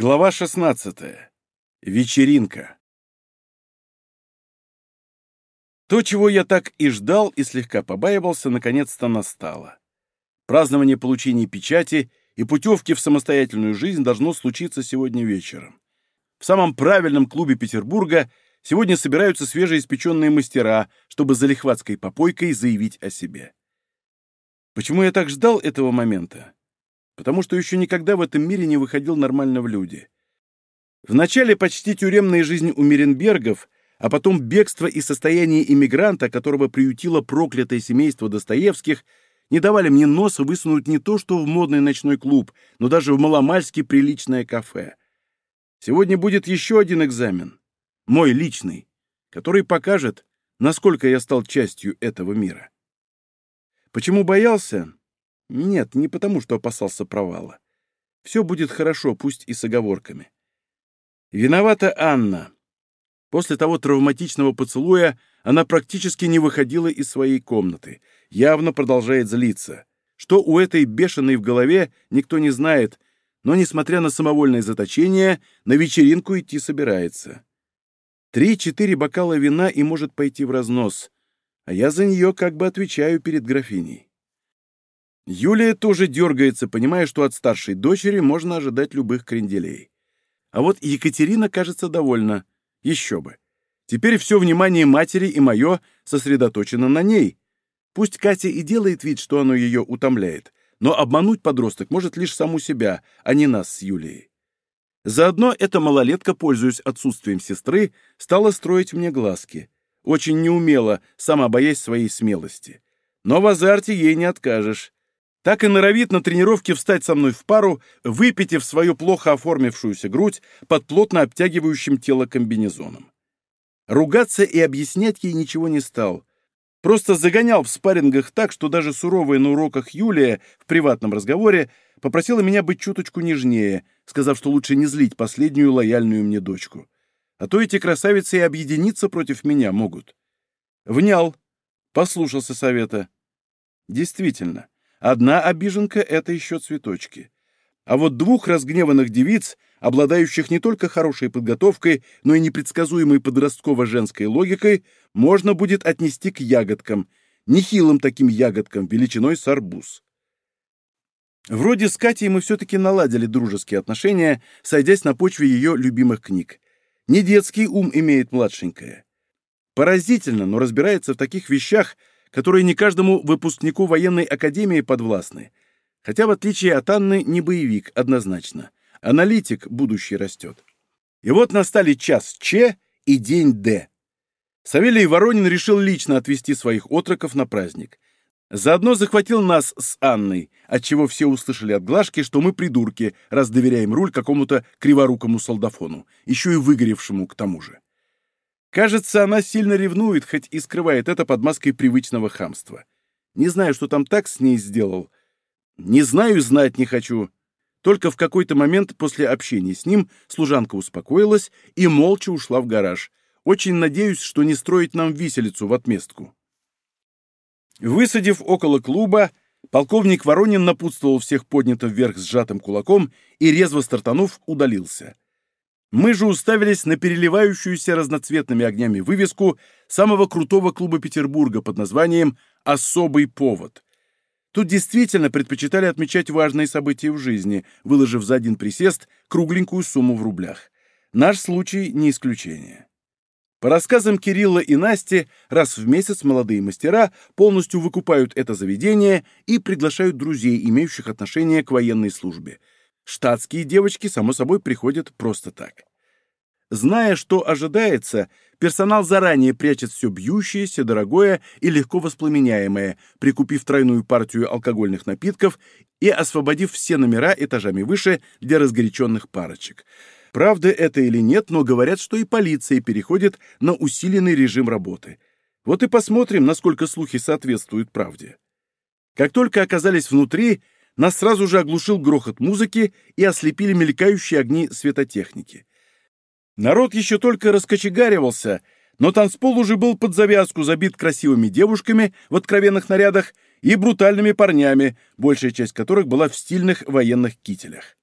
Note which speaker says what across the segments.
Speaker 1: Глава 16. Вечеринка. То, чего я так и ждал и слегка побаивался, наконец-то настало. Празднование получения печати и путевки в самостоятельную жизнь должно случиться сегодня вечером. В самом правильном клубе Петербурга сегодня собираются свежеиспеченные мастера, чтобы за лихватской попойкой заявить о себе. Почему я так ждал этого момента? Потому что еще никогда в этом мире не выходил нормально в люди. Вначале почти тюремная жизнь у Миренбергов, а потом бегство и состояние иммигранта, которого приютило проклятое семейство Достоевских, не давали мне носа высунуть не то что в модный ночной клуб, но даже в маломальски приличное кафе. Сегодня будет еще один экзамен, мой личный, который покажет, насколько я стал частью этого мира. Почему боялся? Нет, не потому, что опасался провала. Все будет хорошо, пусть и с оговорками. Виновата Анна. После того травматичного поцелуя она практически не выходила из своей комнаты, явно продолжает злиться. Что у этой бешеной в голове, никто не знает, но, несмотря на самовольное заточение, на вечеринку идти собирается. Три-четыре бокала вина и может пойти в разнос, а я за нее как бы отвечаю перед графиней. Юлия тоже дергается, понимая, что от старшей дочери можно ожидать любых кренделей. А вот Екатерина, кажется, довольна. Еще бы. Теперь все внимание матери и мое сосредоточено на ней. Пусть Катя и делает вид, что оно ее утомляет, но обмануть подросток может лишь саму себя, а не нас с Юлией. Заодно эта малолетка, пользуясь отсутствием сестры, стала строить мне глазки. Очень неумело, сама боясь своей смелости. Но в азарте ей не откажешь так и норовит на тренировке встать со мной в пару, выпитив свою плохо оформившуюся грудь под плотно обтягивающим тело комбинезоном. Ругаться и объяснять ей ничего не стал. Просто загонял в спаррингах так, что даже суровая на уроках Юлия в приватном разговоре попросила меня быть чуточку нежнее, сказав, что лучше не злить последнюю лояльную мне дочку. А то эти красавицы и объединиться против меня могут. Внял, послушался совета. Действительно, Одна обиженка — это еще цветочки. А вот двух разгневанных девиц, обладающих не только хорошей подготовкой, но и непредсказуемой подростково-женской логикой, можно будет отнести к ягодкам, нехилым таким ягодкам, величиной с арбуз. Вроде с Катей мы все-таки наладили дружеские отношения, сойдясь на почве ее любимых книг. Не детский ум имеет младшенькая. Поразительно, но разбирается в таких вещах, которые не каждому выпускнику военной академии подвластны. Хотя, в отличие от Анны, не боевик, однозначно. Аналитик будущий растет. И вот настали час Ч и день Д. Савелий Воронин решил лично отвезти своих отроков на праздник. Заодно захватил нас с Анной, отчего все услышали от Глашки, что мы придурки, раз доверяем руль какому-то криворукому солдафону, еще и выгоревшему к тому же. Кажется, она сильно ревнует, хоть и скрывает это под маской привычного хамства. Не знаю, что там так с ней сделал. Не знаю знать не хочу. Только в какой-то момент после общения с ним служанка успокоилась и молча ушла в гараж. Очень надеюсь, что не строить нам виселицу в отместку. Высадив около клуба, полковник Воронин напутствовал всех поднято вверх сжатым кулаком и, резво стартанув, удалился. Мы же уставились на переливающуюся разноцветными огнями вывеску самого крутого клуба Петербурга под названием «Особый повод». Тут действительно предпочитали отмечать важные события в жизни, выложив за один присест кругленькую сумму в рублях. Наш случай не исключение. По рассказам Кирилла и Насти, раз в месяц молодые мастера полностью выкупают это заведение и приглашают друзей, имеющих отношение к военной службе – Штатские девочки, само собой, приходят просто так. Зная, что ожидается, персонал заранее прячет все бьющееся, дорогое и легко воспламеняемое, прикупив тройную партию алкогольных напитков и освободив все номера этажами выше для разгоряченных парочек. Правда это или нет, но говорят, что и полиция переходит на усиленный режим работы. Вот и посмотрим, насколько слухи соответствуют правде. Как только оказались внутри, нас сразу же оглушил грохот музыки и ослепили мелькающие огни светотехники. Народ еще только раскочегаривался, но танцпол уже был под завязку забит красивыми девушками в откровенных нарядах и брутальными парнями, большая часть которых была в стильных военных кителях.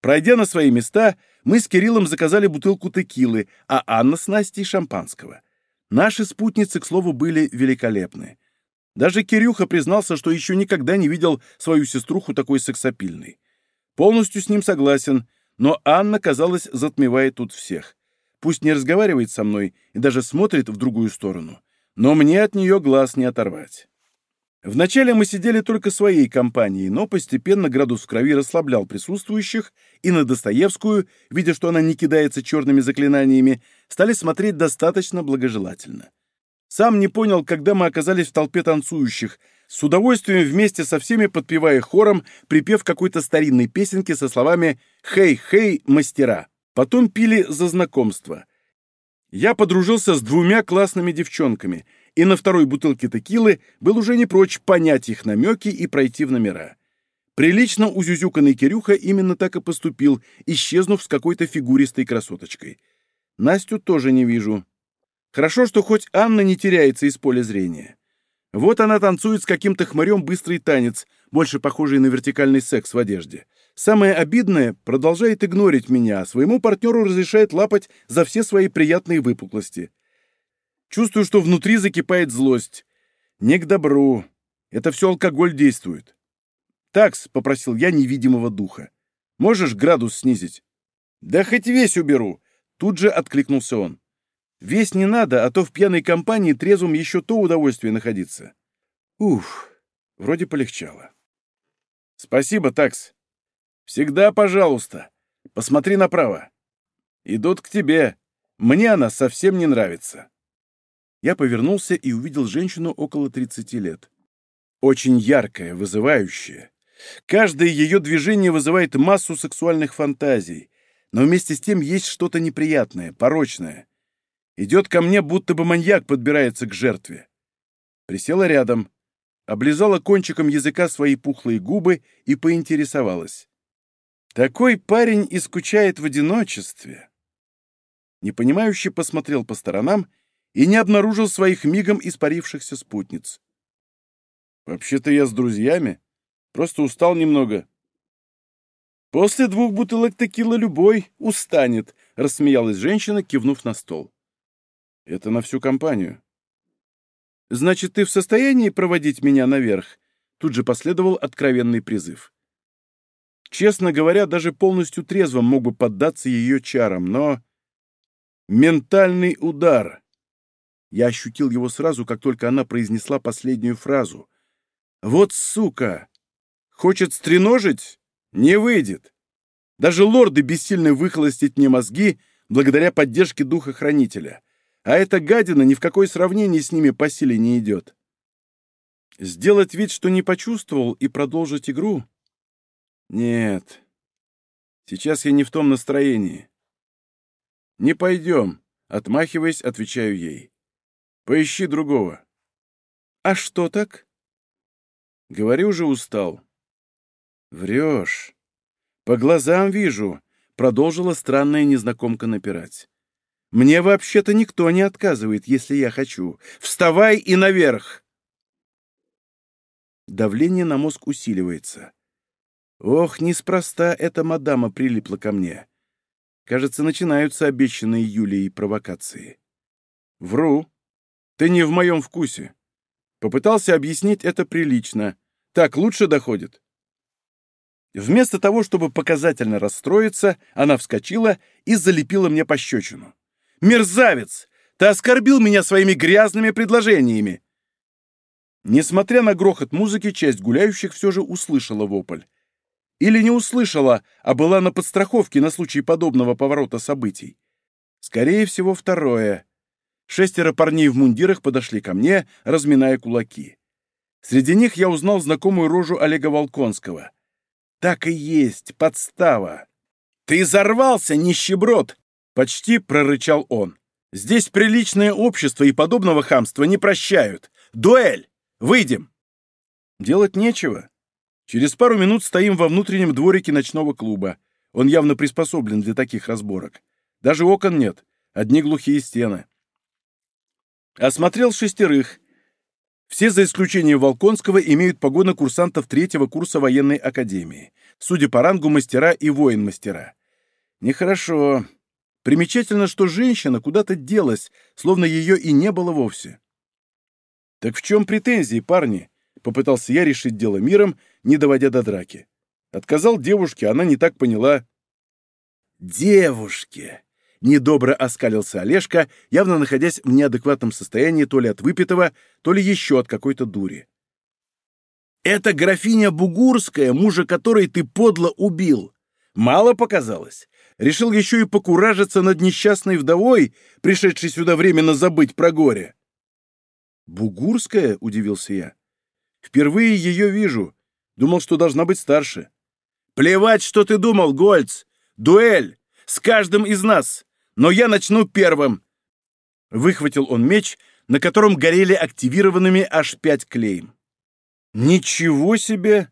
Speaker 1: Пройдя на свои места, мы с Кириллом заказали бутылку текилы, а Анна с Настей — шампанского. Наши спутницы, к слову, были великолепны. Даже Кирюха признался, что еще никогда не видел свою сеструху такой сексапильной. Полностью с ним согласен, но Анна, казалось, затмевает тут всех. Пусть не разговаривает со мной и даже смотрит в другую сторону, но мне от нее глаз не оторвать. Вначале мы сидели только своей компанией, но постепенно градус в крови расслаблял присутствующих, и на Достоевскую, видя, что она не кидается черными заклинаниями, стали смотреть достаточно благожелательно. Сам не понял, когда мы оказались в толпе танцующих, с удовольствием вместе со всеми подпевая хором, припев какой-то старинной песенки со словами «Хей-хей, мастера». Потом пили за знакомство. Я подружился с двумя классными девчонками — и на второй бутылке текилы был уже не прочь понять их намеки и пройти в номера. Прилично узюзюканный Кирюха именно так и поступил, исчезнув с какой-то фигуристой красоточкой. Настю тоже не вижу. Хорошо, что хоть Анна не теряется из поля зрения. Вот она танцует с каким-то хмырем быстрый танец, больше похожий на вертикальный секс в одежде. Самое обидное, продолжает игнорить меня, а своему партнеру разрешает лапать за все свои приятные выпуклости. Чувствую, что внутри закипает злость. Не к добру. Это все алкоголь действует. «Такс», — попросил я невидимого духа. «Можешь градус снизить?» «Да хоть весь уберу!» Тут же откликнулся он. «Весь не надо, а то в пьяной компании трезвым еще то удовольствие находиться». Уф, вроде полегчало. «Спасибо, Такс. Всегда пожалуйста. Посмотри направо. Идут к тебе. Мне она совсем не нравится». Я повернулся и увидел женщину около 30 лет. Очень яркая, вызывающая. Каждое ее движение вызывает массу сексуальных фантазий, но вместе с тем есть что-то неприятное, порочное. Идет ко мне, будто бы маньяк подбирается к жертве. Присела рядом, облизала кончиком языка свои пухлые губы и поинтересовалась. «Такой парень и скучает в одиночестве». Непонимающе посмотрел по сторонам и не обнаружил своих мигом испарившихся спутниц. «Вообще-то я с друзьями. Просто устал немного». «После двух бутылок текила любой устанет», — рассмеялась женщина, кивнув на стол. «Это на всю компанию». «Значит, ты в состоянии проводить меня наверх?» Тут же последовал откровенный призыв. Честно говоря, даже полностью трезвым мог бы поддаться ее чарам, но... Ментальный удар. Я ощутил его сразу, как только она произнесла последнюю фразу. «Вот сука! Хочет стреножить? Не выйдет! Даже лорды бессильны выхолостить мне мозги благодаря поддержке духа-хранителя, а эта гадина ни в какое сравнение с ними по силе не идет. Сделать вид, что не почувствовал, и продолжить игру? Нет. Сейчас я не в том настроении. Не пойдем, отмахиваясь, отвечаю ей. Поищи другого. А что так? Говорю же, устал. Врешь. По глазам вижу, продолжила странная незнакомка напирать. Мне вообще-то никто не отказывает, если я хочу. Вставай и наверх! Давление на мозг усиливается. Ох, неспроста эта мадама прилипла ко мне. Кажется, начинаются обещанные Юлией провокации. Вру. Ты не в моем вкусе. Попытался объяснить это прилично. Так лучше доходит. Вместо того, чтобы показательно расстроиться, она вскочила и залепила мне пощечину. «Мерзавец! Ты оскорбил меня своими грязными предложениями!» Несмотря на грохот музыки, часть гуляющих все же услышала вопль. Или не услышала, а была на подстраховке на случай подобного поворота событий. Скорее всего, второе. Шестеро парней в мундирах подошли ко мне, разминая кулаки. Среди них я узнал знакомую рожу Олега Волконского. Так и есть, подстава. «Ты взорвался, нищеброд!» — почти прорычал он. «Здесь приличное общество и подобного хамства не прощают. Дуэль! Выйдем!» Делать нечего. Через пару минут стоим во внутреннем дворике ночного клуба. Он явно приспособлен для таких разборок. Даже окон нет, одни глухие стены. Осмотрел шестерых. Все, за исключением Волконского, имеют погоны курсантов третьего курса военной академии. Судя по рангу, мастера и воин-мастера. Нехорошо. Примечательно, что женщина куда-то делась, словно ее и не было вовсе. «Так в чем претензии, парни?» — попытался я решить дело миром, не доводя до драки. Отказал девушке, она не так поняла. «Девушке!» — недобро оскалился Олежка, явно находясь в неадекватном состоянии то ли от выпитого, то ли еще от какой-то дури. «Это графиня Бугурская, мужа которой ты подло убил. Мало показалось. Решил еще и покуражиться над несчастной вдовой, пришедшей сюда временно забыть про горе». «Бугурская?» — удивился я. «Впервые ее вижу. Думал, что должна быть старше». «Плевать, что ты думал, Гольц! Дуэль! С каждым из нас! Но я начну первым!» Выхватил он меч, на котором горели активированными аж пять клейм. «Ничего себе!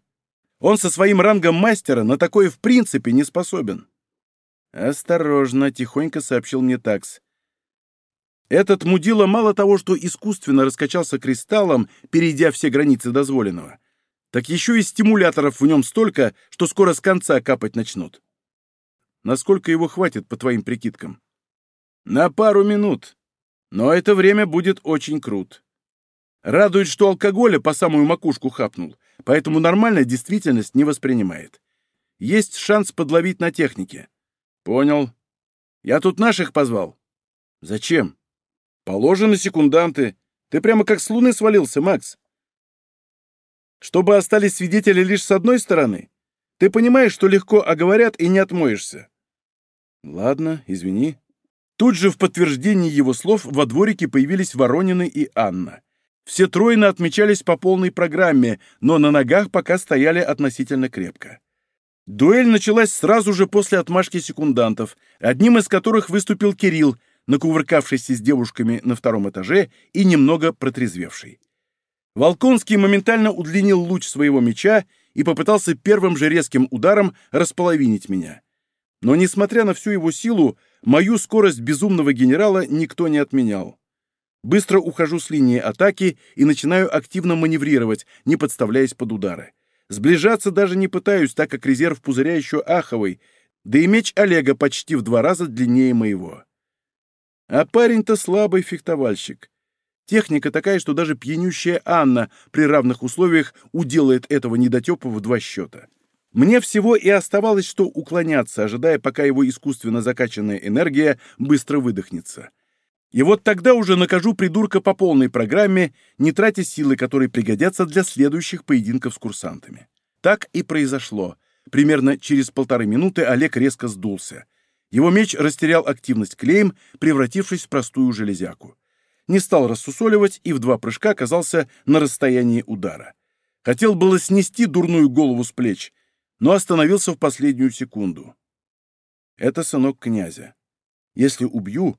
Speaker 1: Он со своим рангом мастера на такое в принципе не способен!» «Осторожно!» — тихонько сообщил мне такс. Этот мудила мало того, что искусственно раскачался кристаллом, перейдя все границы дозволенного, так еще и стимуляторов в нем столько, что скоро с конца капать начнут. Насколько его хватит, по твоим прикидкам? На пару минут. Но это время будет очень крут. Радует, что алкоголя по самую макушку хапнул, поэтому нормальная действительность не воспринимает. Есть шанс подловить на технике. Понял. Я тут наших позвал. Зачем? Положены секунданты. Ты прямо как с луны свалился, Макс. Чтобы остались свидетели лишь с одной стороны? Ты понимаешь, что легко оговорят и не отмоешься. Ладно, извини. Тут же в подтверждении его слов во дворике появились Воронины и Анна. Все тройно отмечались по полной программе, но на ногах пока стояли относительно крепко. Дуэль началась сразу же после отмашки секундантов, одним из которых выступил Кирилл, накувыркавшийся с девушками на втором этаже и немного протрезвевший. Волконский моментально удлинил луч своего меча и попытался первым же резким ударом располовинить меня. Но, несмотря на всю его силу, мою скорость безумного генерала никто не отменял. Быстро ухожу с линии атаки и начинаю активно маневрировать, не подставляясь под удары. Сближаться даже не пытаюсь, так как резерв пузыря еще аховый, да и меч Олега почти в два раза длиннее моего. А парень-то слабый фехтовальщик. Техника такая, что даже пьянющая Анна при равных условиях уделает этого недотепа в два счета. Мне всего и оставалось, что уклоняться, ожидая, пока его искусственно закачанная энергия быстро выдохнется. И вот тогда уже накажу придурка по полной программе, не тратя силы, которые пригодятся для следующих поединков с курсантами. Так и произошло. Примерно через полторы минуты Олег резко сдулся. Его меч растерял активность клеем, превратившись в простую железяку не стал рассусоливать и в два прыжка оказался на расстоянии удара. Хотел было снести дурную голову с плеч, но остановился в последнюю секунду. Это сынок князя. Если убью,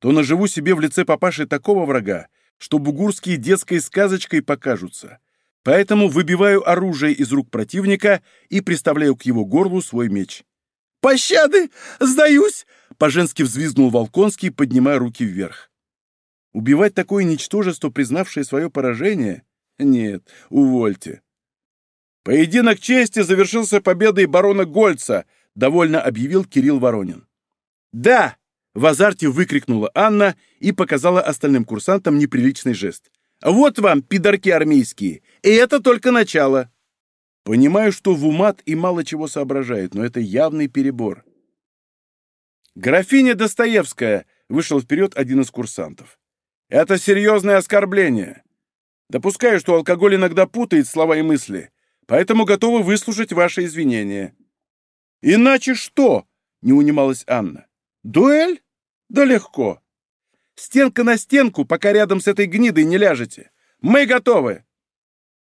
Speaker 1: то наживу себе в лице папаши такого врага, что бугурские детской сказочкой покажутся. Поэтому выбиваю оружие из рук противника и приставляю к его горлу свой меч. «Пощады! Сдаюсь!» — по-женски взвизгнул Волконский, поднимая руки вверх. Убивать такое ничтожество, признавшее свое поражение? Нет, увольте. Поединок чести завершился победой барона Гольца, довольно объявил Кирилл Воронин. Да! В азарте выкрикнула Анна и показала остальным курсантам неприличный жест. «Вот вам, пидорки армейские! И это только начало!» Понимаю, что в умат и мало чего соображает, но это явный перебор. «Графиня Достоевская!» — вышел вперед один из курсантов. Это серьезное оскорбление. Допускаю, что алкоголь иногда путает слова и мысли, поэтому готовы выслушать ваши извинения». «Иначе что?» — не унималась Анна. «Дуэль? Да легко. Стенка на стенку, пока рядом с этой гнидой не ляжете. Мы готовы!»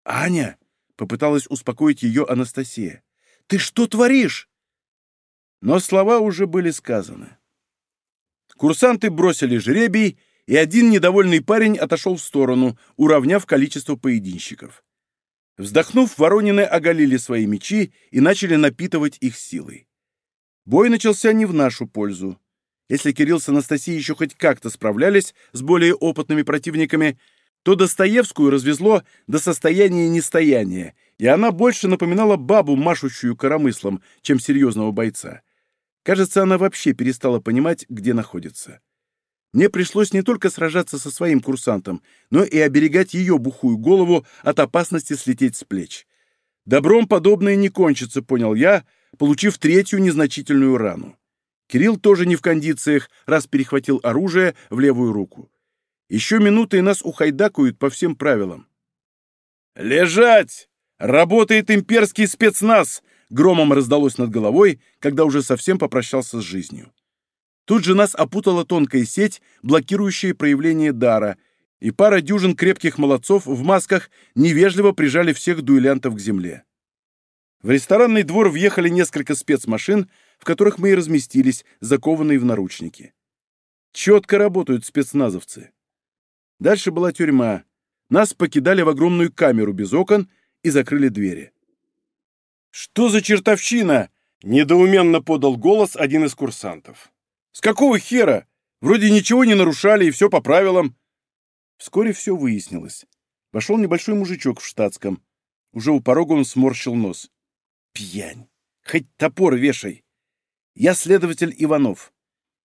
Speaker 1: «Аня!» — попыталась успокоить ее Анастасия. «Ты что творишь?» Но слова уже были сказаны. Курсанты бросили жребий, и один недовольный парень отошел в сторону, уравняв количество поединщиков. Вздохнув, Воронины оголили свои мечи и начали напитывать их силой. Бой начался не в нашу пользу. Если Кирилл с Анастасией еще хоть как-то справлялись с более опытными противниками, то Достоевскую развезло до состояния нестояния, и она больше напоминала бабу, машущую коромыслом, чем серьезного бойца. Кажется, она вообще перестала понимать, где находится. Мне пришлось не только сражаться со своим курсантом, но и оберегать ее бухую голову от опасности слететь с плеч. Добром подобное не кончится, понял я, получив третью незначительную рану. Кирилл тоже не в кондициях, раз перехватил оружие в левую руку. Еще минуты, и нас ухайдакают по всем правилам. «Лежать! Работает имперский спецназ!» Громом раздалось над головой, когда уже совсем попрощался с жизнью. Тут же нас опутала тонкая сеть, блокирующая проявление дара, и пара дюжин крепких молодцов в масках невежливо прижали всех дуэлянтов к земле. В ресторанный двор въехали несколько спецмашин, в которых мы и разместились, закованные в наручники. Четко работают спецназовцы. Дальше была тюрьма. Нас покидали в огромную камеру без окон и закрыли двери. «Что за чертовщина?» — недоуменно подал голос один из курсантов. «С какого хера? Вроде ничего не нарушали, и все по правилам». Вскоре все выяснилось. Вошел небольшой мужичок в штатском. Уже у порога он сморщил нос. «Пьянь! Хоть топор вешай! Я следователь Иванов.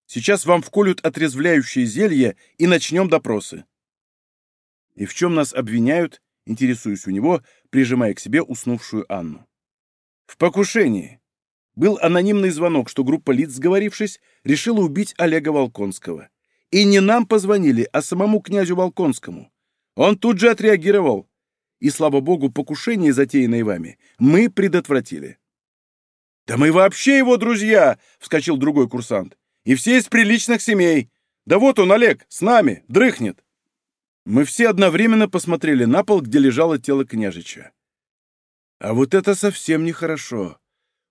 Speaker 1: Сейчас вам вколют отрезвляющее зелье и начнем допросы». И в чем нас обвиняют, интересуюсь у него, прижимая к себе уснувшую Анну. В покушении. Был анонимный звонок, что группа лиц, сговорившись, решила убить Олега Волконского. И не нам позвонили, а самому князю Волконскому. Он тут же отреагировал. И, слава богу, покушение, затеянное вами, мы предотвратили. «Да мы вообще его друзья!» — вскочил другой курсант. «И все из приличных семей. Да вот он, Олег, с нами, дрыхнет». Мы все одновременно посмотрели на пол, где лежало тело княжича. А вот это совсем нехорошо.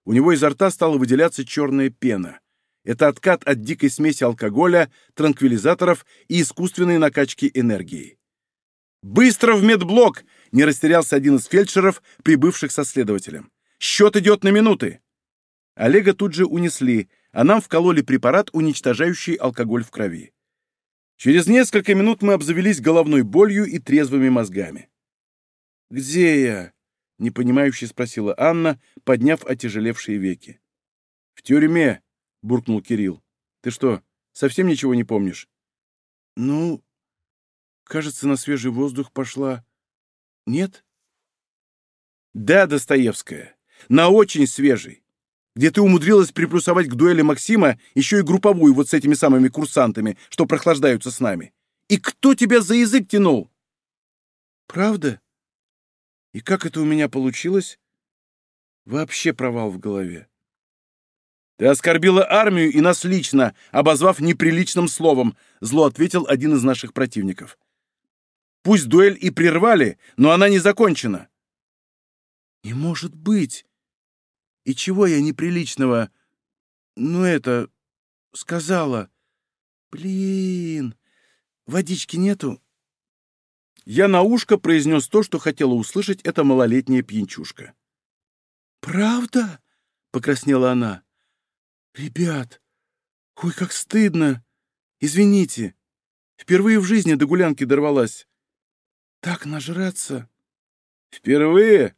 Speaker 1: У него изо рта стала выделяться черная пена. Это откат от дикой смеси алкоголя, транквилизаторов и искусственной накачки энергии. «Быстро в медблок!» — не растерялся один из фельдшеров, прибывших со следователем. «Счет идет на минуты!» Олега тут же унесли, а нам вкололи препарат, уничтожающий алкоголь в крови. Через несколько минут мы обзавелись головной болью и трезвыми мозгами. «Где я?» — непонимающе спросила Анна, подняв отяжелевшие веки. «В тюрьме», — буркнул Кирилл. «Ты что, совсем ничего не помнишь?» «Ну, кажется, на свежий воздух пошла. Нет?» «Да, Достоевская, на очень свежий где ты умудрилась приплюсовать к дуэли Максима еще и групповую вот с этими самыми курсантами, что прохлаждаются с нами. И кто тебя за язык тянул? Правда? И как это у меня получилось? Вообще провал в голове. Ты оскорбила армию и нас лично, обозвав неприличным словом, зло ответил один из наших противников. Пусть дуэль и прервали, но она не закончена. Не может быть, и чего я неприличного... Ну, это... сказала? Блин, водички нету?» Я на ушко произнес то, что хотела услышать эта малолетняя пьянчушка. «Правда?» — покраснела она. «Ребят, ой, как стыдно! Извините, впервые в жизни до гулянки дорвалась. Так нажраться!» «Впервые?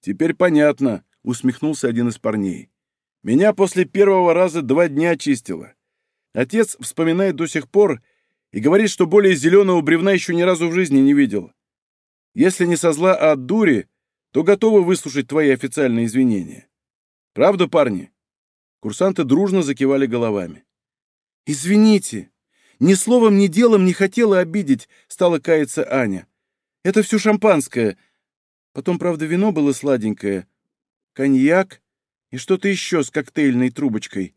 Speaker 1: Теперь понятно», — усмехнулся один из парней. «Меня после первого раза два дня очистило. Отец вспоминает до сих пор и говорит, что более зеленого бревна еще ни разу в жизни не видел. Если не со зла, а от дури, то готовы выслушать твои официальные извинения. Правда, парни?» Курсанты дружно закивали головами. «Извините, ни словом, ни делом не хотела обидеть», — стала каяться Аня. «Это все шампанское. Потом, правда, вино было сладенькое, коньяк и что-то еще с коктейльной трубочкой.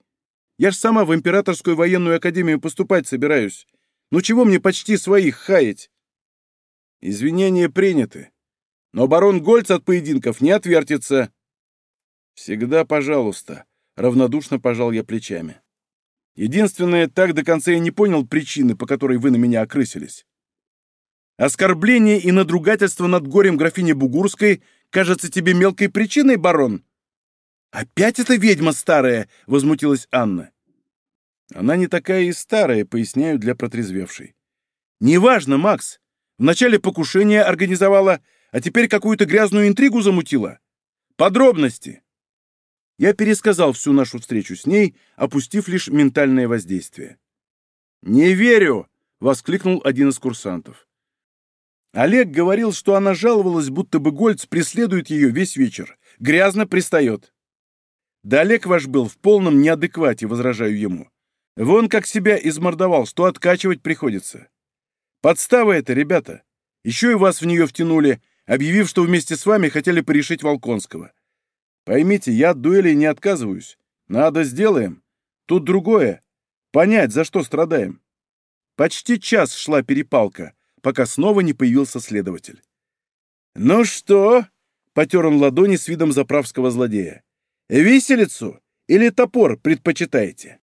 Speaker 1: Я ж сама в Императорскую военную академию поступать собираюсь. Ну чего мне почти своих хаять? Извинения приняты. Но барон Гольц от поединков не отвертится. Всегда пожалуйста. Равнодушно пожал я плечами. Единственное, так до конца я не понял причины, по которой вы на меня окрысились. Оскорбление и надругательство над горем графини Бугурской кажется тебе мелкой причиной, барон?» «Опять эта ведьма старая!» — возмутилась Анна. «Она не такая и старая», — поясняю для протрезвевшей. «Неважно, Макс. Вначале покушение организовала, а теперь какую-то грязную интригу замутила. Подробности!» Я пересказал всю нашу встречу с ней, опустив лишь ментальное воздействие. «Не верю!» — воскликнул один из курсантов. Олег говорил, что она жаловалась, будто бы Гольц преследует ее весь вечер, грязно пристает. Да Олег ваш был в полном неадеквате, возражаю ему. Вон как себя измордовал, что откачивать приходится. Подстава это, ребята. Еще и вас в нее втянули, объявив, что вместе с вами хотели порешить Волконского. Поймите, я от дуэли не отказываюсь. Надо, сделаем. Тут другое. Понять, за что страдаем. Почти час шла перепалка, пока снова не появился следователь. «Ну что?» — потер он ладони с видом заправского злодея. «Виселицу или топор предпочитаете?»